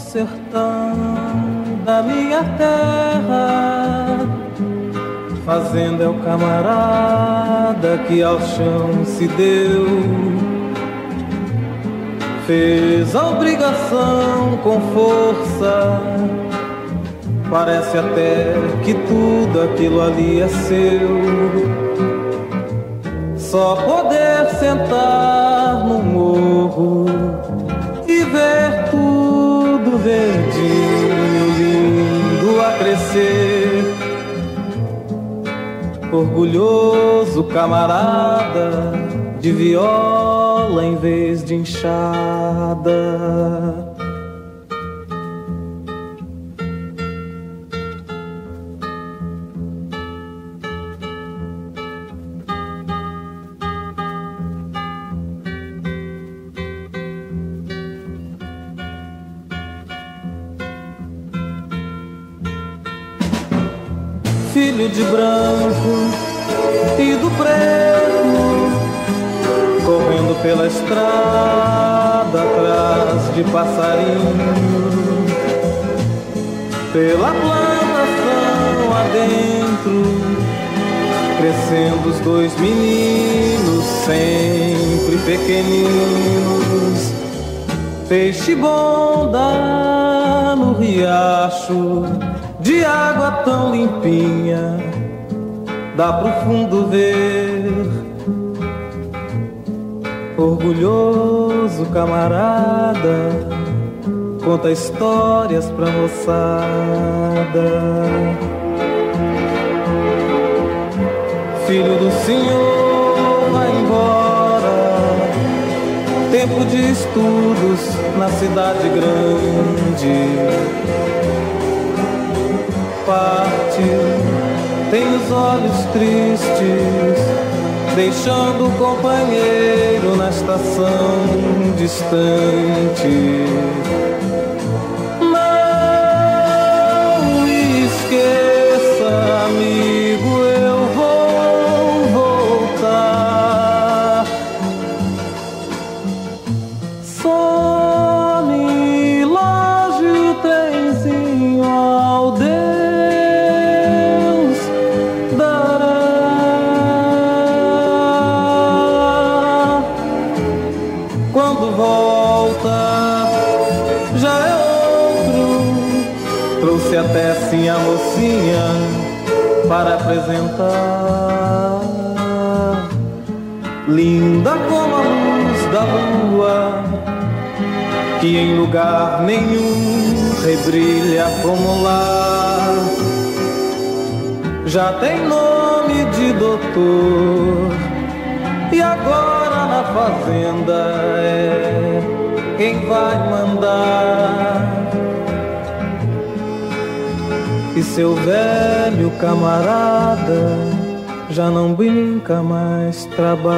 sertão da minha terra. Fazenda é o camarada que ao chão se deu. Fez a obrigação com força. Parece até que tudo aquilo ali é seu. Só poder sentar no morro verdinho, lindo a crescer. Orgulhoso camarada de viola em vez de enxada. Filho de branco e do preto, correndo pela estrada atrás de passarinho, pela plantação adentro, crescendo os dois meninos sempre pequeninos. Peixe bom no riacho de água tão limpinha, dá pro fundo ver. Orgulhoso camarada, conta histórias pra moçada. Filho do Senhor, vai embora. Tempo de estudos na cidade grande parte, tem os olhos tristes, deixando o companheiro na estação distante. Até sim a mocinha para apresentar. Linda como a luz da lua, que em lugar nenhum rebrilha como lá. Já tem nome de doutor, e agora na fazenda é quem vai mandar. E seu velho camarada já não brinca mais, trabalha.